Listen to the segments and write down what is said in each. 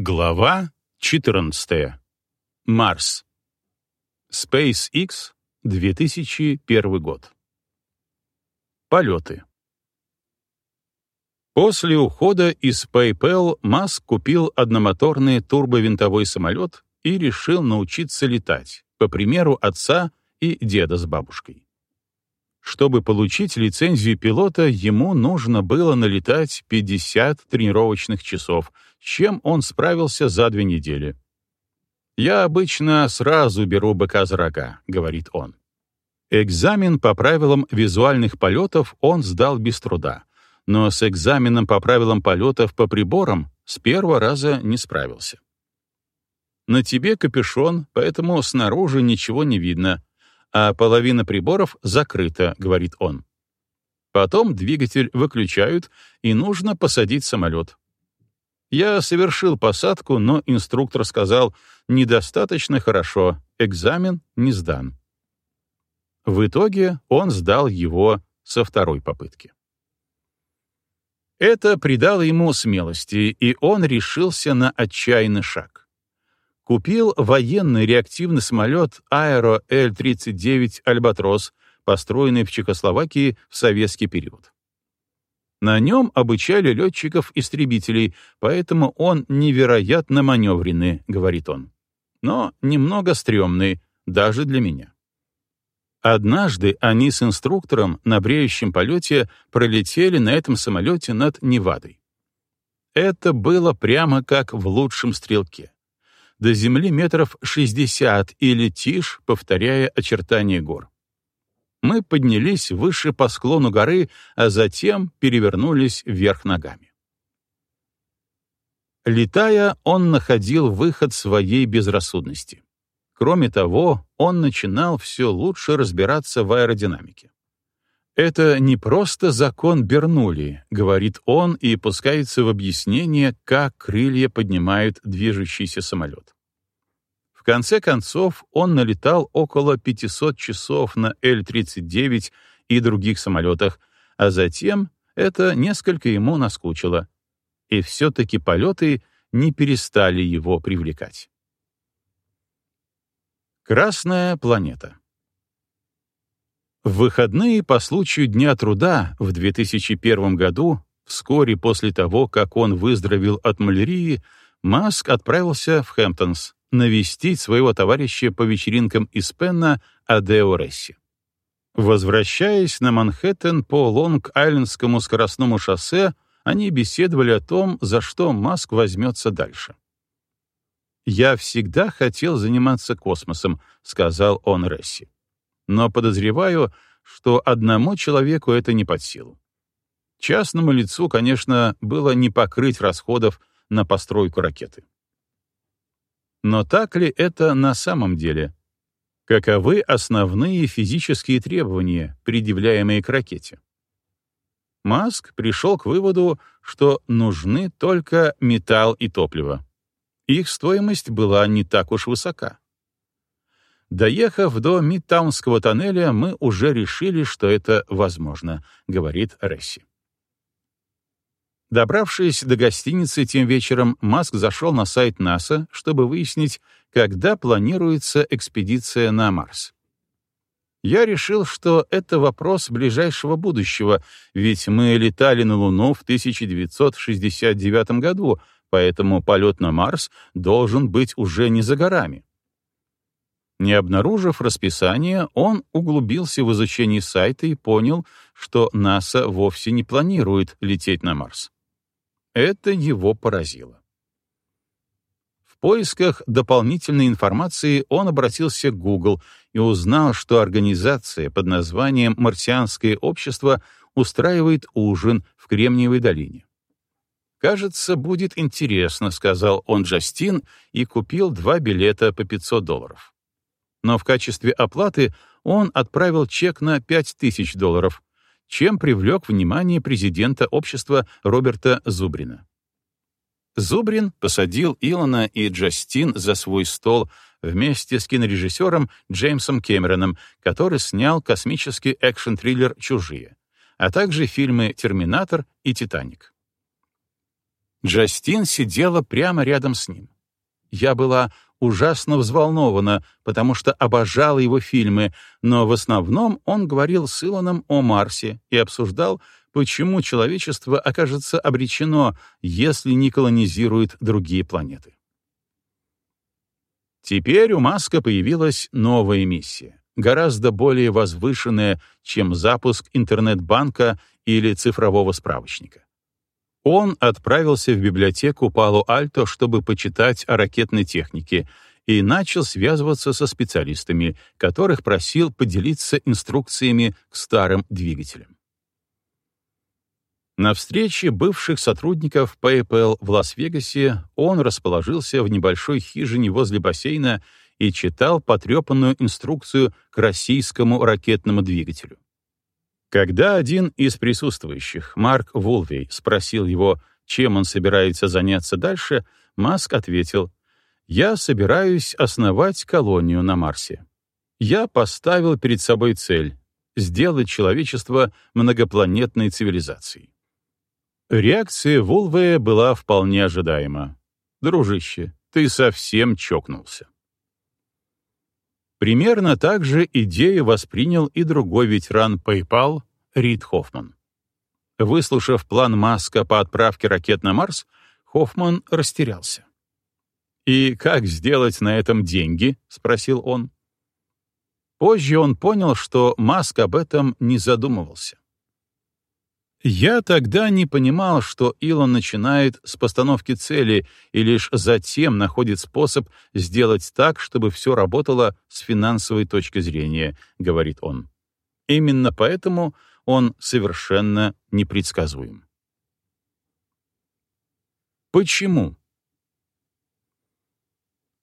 Глава 14. Марс. SpaceX, 2001 год. Полеты. После ухода из PayPal Маск купил одномоторный турбовинтовой самолет и решил научиться летать, по примеру отца и деда с бабушкой. Чтобы получить лицензию пилота, ему нужно было налетать 50 тренировочных часов, с чем он справился за две недели. «Я обычно сразу беру быка за рога», — говорит он. Экзамен по правилам визуальных полетов он сдал без труда, но с экзаменом по правилам полетов по приборам с первого раза не справился. На тебе капюшон, поэтому снаружи ничего не видно, а половина приборов закрыта, говорит он. Потом двигатель выключают, и нужно посадить самолет. Я совершил посадку, но инструктор сказал, недостаточно хорошо, экзамен не сдан. В итоге он сдал его со второй попытки. Это придало ему смелости, и он решился на отчаянный шаг купил военный реактивный самолет Аэро Л-39 «Альбатрос», построенный в Чехословакии в советский период. На нем обучали летчиков-истребителей, поэтому он невероятно маневренный, говорит он. Но немного стрёмный, даже для меня. Однажды они с инструктором на бреющем полете пролетели на этом самолете над Невадой. Это было прямо как в лучшем стрелке до земли метров 60 и летишь, повторяя очертания гор. Мы поднялись выше по склону горы, а затем перевернулись вверх ногами. Летая, он находил выход своей безрассудности. Кроме того, он начинал все лучше разбираться в аэродинамике. Это не просто закон Бернули, говорит он и пускается в объяснение, как крылья поднимают движущийся самолет. В конце концов, он налетал около 500 часов на Л-39 и других самолетах, а затем это несколько ему наскучило. И все-таки полеты не перестали его привлекать. Красная планета в выходные по случаю Дня труда в 2001 году, вскоре после того, как он выздоровел от малярии, Маск отправился в Хэмптонс навестить своего товарища по вечеринкам из Пенна Адео Ресси. Возвращаясь на Манхэттен по Лонг-Айлендскому скоростному шоссе, они беседовали о том, за что Маск возьмется дальше. «Я всегда хотел заниматься космосом», — сказал он Ресси но подозреваю, что одному человеку это не под силу. Частному лицу, конечно, было не покрыть расходов на постройку ракеты. Но так ли это на самом деле? Каковы основные физические требования, предъявляемые к ракете? Маск пришел к выводу, что нужны только металл и топливо. Их стоимость была не так уж высока. Доехав до Мидтаунского тоннеля, мы уже решили, что это возможно, говорит Ресси. Добравшись до гостиницы тем вечером, Маск зашел на сайт НАСА, чтобы выяснить, когда планируется экспедиция на Марс. Я решил, что это вопрос ближайшего будущего, ведь мы летали на Луну в 1969 году, поэтому полет на Марс должен быть уже не за горами. Не обнаружив расписание, он углубился в изучение сайта и понял, что НАСА вовсе не планирует лететь на Марс. Это его поразило. В поисках дополнительной информации он обратился к Google и узнал, что организация под названием «Марсианское общество» устраивает ужин в Кремниевой долине. «Кажется, будет интересно», — сказал он Джастин и купил два билета по 500 долларов но в качестве оплаты он отправил чек на 5000 долларов, чем привлек внимание президента общества Роберта Зубрина. Зубрин посадил Илона и Джастин за свой стол вместе с кинорежиссером Джеймсом Кэмероном, который снял космический экшн-триллер «Чужие», а также фильмы «Терминатор» и «Титаник». Джастин сидела прямо рядом с ним. Я была ужасно взволнована, потому что обожала его фильмы, но в основном он говорил с Илоном о Марсе и обсуждал, почему человечество окажется обречено, если не колонизирует другие планеты. Теперь у Маска появилась новая миссия, гораздо более возвышенная, чем запуск интернет-банка или цифрового справочника. Он отправился в библиотеку Пало-Альто, чтобы почитать о ракетной технике, и начал связываться со специалистами, которых просил поделиться инструкциями к старым двигателям. На встрече бывших сотрудников PayPal в Лас-Вегасе он расположился в небольшой хижине возле бассейна и читал потрепанную инструкцию к российскому ракетному двигателю. Когда один из присутствующих, Марк Вулвей, спросил его, чем он собирается заняться дальше, Маск ответил, «Я собираюсь основать колонию на Марсе. Я поставил перед собой цель — сделать человечество многопланетной цивилизацией». Реакция Вулвея была вполне ожидаема. «Дружище, ты совсем чокнулся». Примерно так же идею воспринял и другой ветеран PayPal Рид Хоффман. Выслушав план Маска по отправке ракет на Марс, Хоффман растерялся. «И как сделать на этом деньги?» — спросил он. Позже он понял, что Маск об этом не задумывался. Я тогда не понимал, что Илон начинает с постановки цели и лишь затем находит способ сделать так, чтобы все работало с финансовой точки зрения, говорит он. Именно поэтому он совершенно непредсказуем. Почему?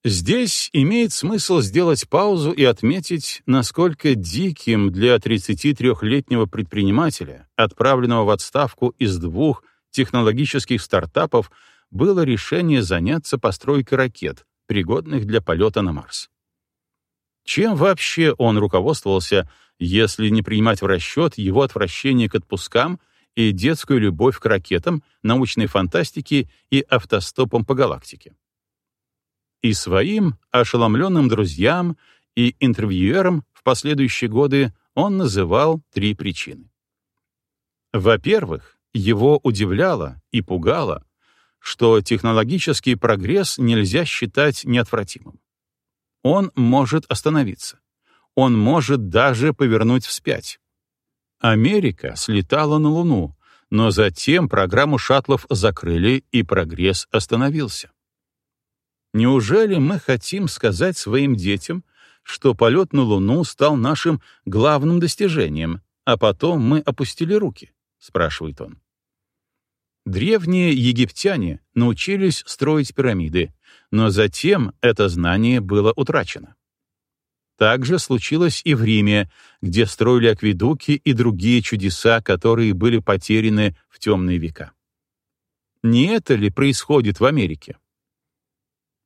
Здесь имеет смысл сделать паузу и отметить, насколько диким для 33-летнего предпринимателя, отправленного в отставку из двух технологических стартапов, было решение заняться постройкой ракет, пригодных для полета на Марс. Чем вообще он руководствовался, если не принимать в расчет его отвращение к отпускам и детскую любовь к ракетам, научной фантастике и автостопам по галактике? И своим ошеломленным друзьям и интервьюерам в последующие годы он называл три причины. Во-первых, его удивляло и пугало, что технологический прогресс нельзя считать неотвратимым. Он может остановиться. Он может даже повернуть вспять. Америка слетала на Луну, но затем программу шаттлов закрыли, и прогресс остановился. Неужели мы хотим сказать своим детям, что полет на Луну стал нашим главным достижением, а потом мы опустили руки? — спрашивает он. Древние египтяне научились строить пирамиды, но затем это знание было утрачено. Так же случилось и в Риме, где строили акведуки и другие чудеса, которые были потеряны в темные века. Не это ли происходит в Америке?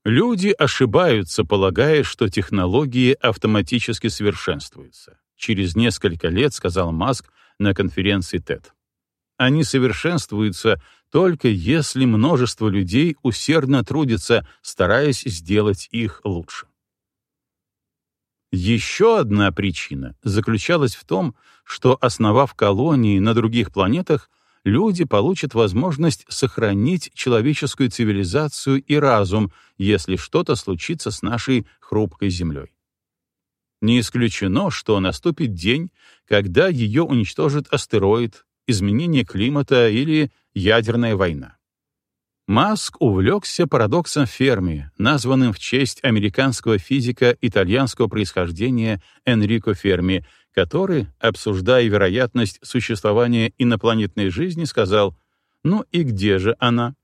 Люди ошибаются, полагая, что технологии автоматически совершенствуются. Через несколько лет сказал Маск на конференции TED. Они совершенствуются только если множество людей усердно трудятся, стараясь сделать их лучше. Еще одна причина заключалась в том, что, основав колонии на других планетах, люди получат возможность сохранить человеческую цивилизацию и разум, если что-то случится с нашей хрупкой Землей. Не исключено, что наступит день, когда ее уничтожит астероид, изменение климата или ядерная война. Маск увлекся парадоксом Ферми, названным в честь американского физика итальянского происхождения Энрико Ферми, который, обсуждая вероятность существования инопланетной жизни, сказал «Ну и где же она?»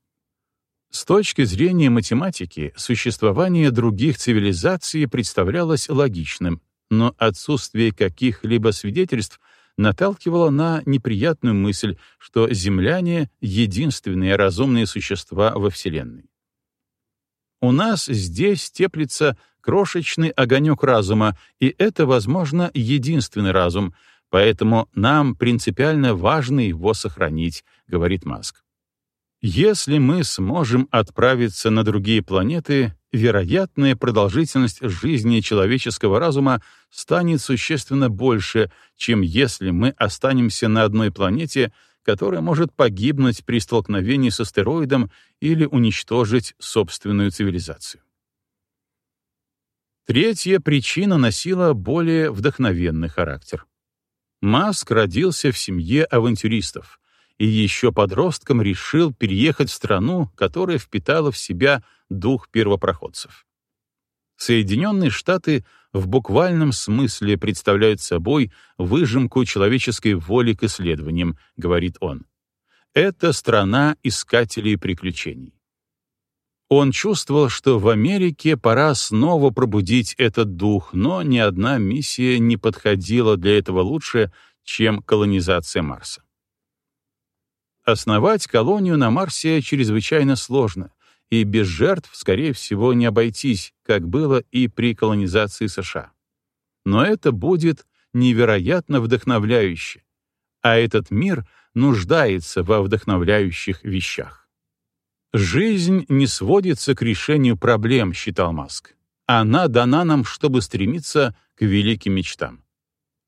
С точки зрения математики, существование других цивилизаций представлялось логичным, но отсутствие каких-либо свидетельств наталкивало на неприятную мысль, что земляне — единственные разумные существа во Вселенной. У нас здесь теплится крошечный огонек разума, и это, возможно, единственный разум, поэтому нам принципиально важно его сохранить, говорит Маск. Если мы сможем отправиться на другие планеты, вероятная продолжительность жизни человеческого разума станет существенно больше, чем если мы останемся на одной планете, которая может погибнуть при столкновении с астероидом или уничтожить собственную цивилизацию. Третья причина носила более вдохновенный характер. Маск родился в семье авантюристов и еще подростком решил переехать в страну, которая впитала в себя дух первопроходцев. Соединенные Штаты в буквальном смысле представляют собой выжимку человеческой воли к исследованиям, говорит он. Это страна искателей приключений. Он чувствовал, что в Америке пора снова пробудить этот дух, но ни одна миссия не подходила для этого лучше, чем колонизация Марса. Основать колонию на Марсе чрезвычайно сложно, и без жертв, скорее всего, не обойтись, как было и при колонизации США. Но это будет невероятно вдохновляюще, а этот мир нуждается во вдохновляющих вещах. «Жизнь не сводится к решению проблем», — считал Маск. «Она дана нам, чтобы стремиться к великим мечтам.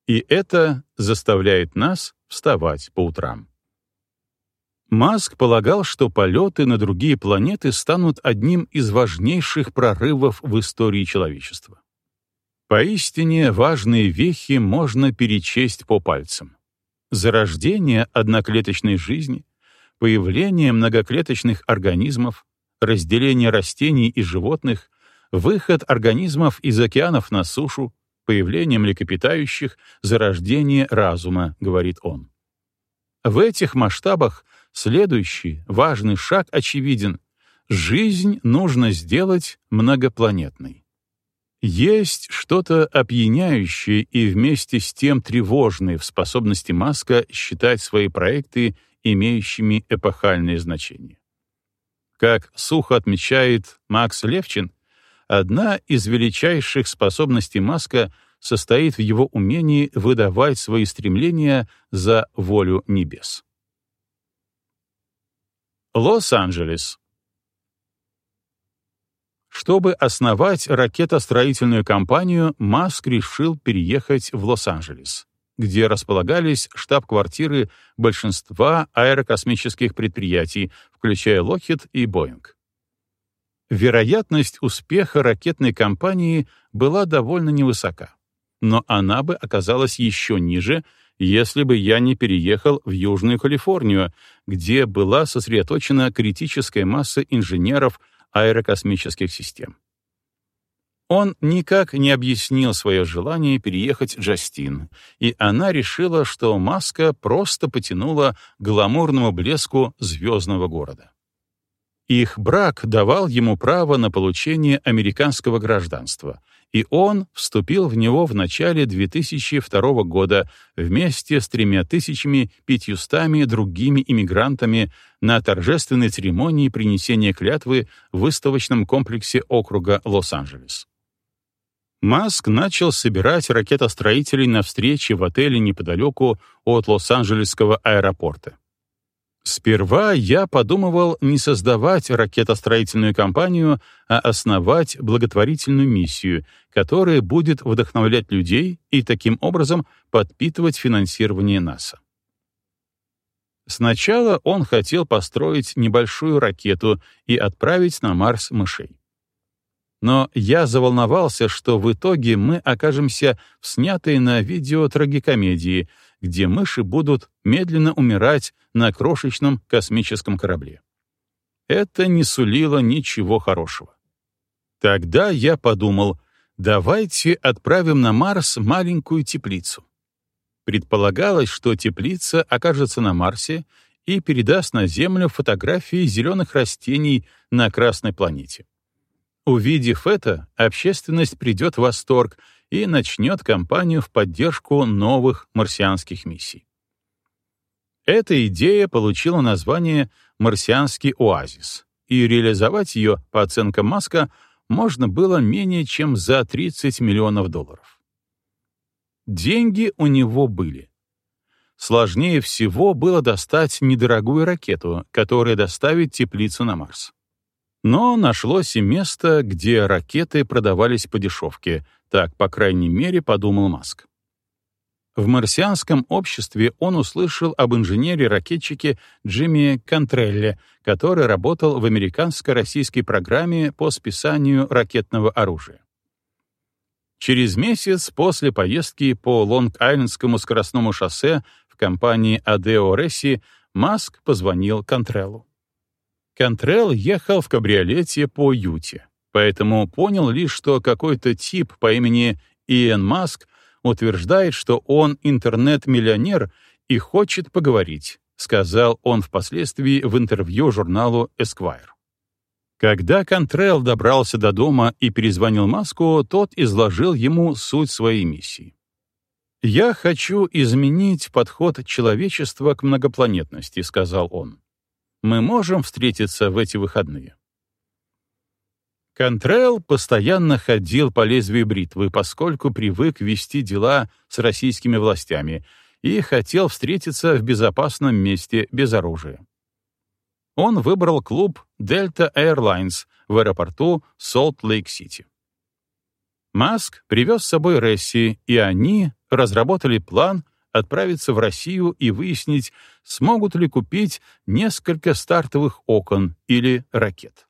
И это заставляет нас вставать по утрам». Маск полагал, что полеты на другие планеты станут одним из важнейших прорывов в истории человечества. Поистине важные вехи можно перечесть по пальцам. Зарождение одноклеточной жизни, появление многоклеточных организмов, разделение растений и животных, выход организмов из океанов на сушу, появление млекопитающих, зарождение разума, говорит он. В этих масштабах Следующий важный шаг очевиден. Жизнь нужно сделать многопланетной. Есть что-то опьяняющее и вместе с тем тревожное в способности Маска считать свои проекты имеющими эпохальное значение. Как сухо отмечает Макс Левчин, одна из величайших способностей Маска состоит в его умении выдавать свои стремления за волю небес. Лос-Анджелес. Чтобы основать ракетостроительную компанию, Маск решил переехать в Лос-Анджелес, где располагались штаб-квартиры большинства аэрокосмических предприятий, включая Lockheed и Boeing. Вероятность успеха ракетной компании была довольно невысока, но она бы оказалась еще ниже, если бы я не переехал в Южную Калифорнию, где была сосредоточена критическая масса инженеров аэрокосмических систем. Он никак не объяснил свое желание переехать Джастин, и она решила, что маска просто потянула гламурному блеску звездного города. Их брак давал ему право на получение американского гражданства, и он вступил в него в начале 2002 года вместе с тремя тысячами пятьюстами другими иммигрантами на торжественной церемонии принесения клятвы в выставочном комплексе округа Лос-Анджелес. Маск начал собирать ракетостроителей на встрече в отеле неподалеку от Лос-Анджелесского аэропорта. Сперва я подумывал не создавать ракетостроительную компанию, а основать благотворительную миссию, которая будет вдохновлять людей и таким образом подпитывать финансирование НАСА. Сначала он хотел построить небольшую ракету и отправить на Марс мышей. Но я заволновался, что в итоге мы окажемся в снятой на видео трагикомедии — где мыши будут медленно умирать на крошечном космическом корабле. Это не сулило ничего хорошего. Тогда я подумал, давайте отправим на Марс маленькую теплицу. Предполагалось, что теплица окажется на Марсе и передаст на Землю фотографии зеленых растений на Красной планете. Увидев это, общественность придет в восторг и начнет кампанию в поддержку новых марсианских миссий. Эта идея получила название «Марсианский оазис», и реализовать ее, по оценкам Маска, можно было менее чем за 30 миллионов долларов. Деньги у него были. сложнее всего было достать недорогую ракету, которая доставит теплицу на Марс. Но нашлось и место, где ракеты продавались по дешевке, так, по крайней мере, подумал Маск. В марсианском обществе он услышал об инженере-ракетчике Джимми Контрелле, который работал в американско-российской программе по списанию ракетного оружия. Через месяц после поездки по Лонг-Айлендскому скоростному шоссе в компании Адео Ресси Маск позвонил Контреллу. Контрелл ехал в кабриолете по Юте, поэтому понял лишь, что какой-то тип по имени Иэн Маск утверждает, что он интернет-миллионер и хочет поговорить, сказал он впоследствии в интервью журналу Esquire. Когда Контрелл добрался до дома и перезвонил Маску, тот изложил ему суть своей миссии. «Я хочу изменить подход человечества к многопланетности», — сказал он. «Мы можем встретиться в эти выходные». Контрелл постоянно ходил по лезвию бритвы, поскольку привык вести дела с российскими властями и хотел встретиться в безопасном месте без оружия он выбрал клуб Delta Airlines в аэропорту Солт-Лейк-Сити. Маск привез с собой Ресси, и они разработали план отправиться в Россию и выяснить, смогут ли купить несколько стартовых окон или ракет.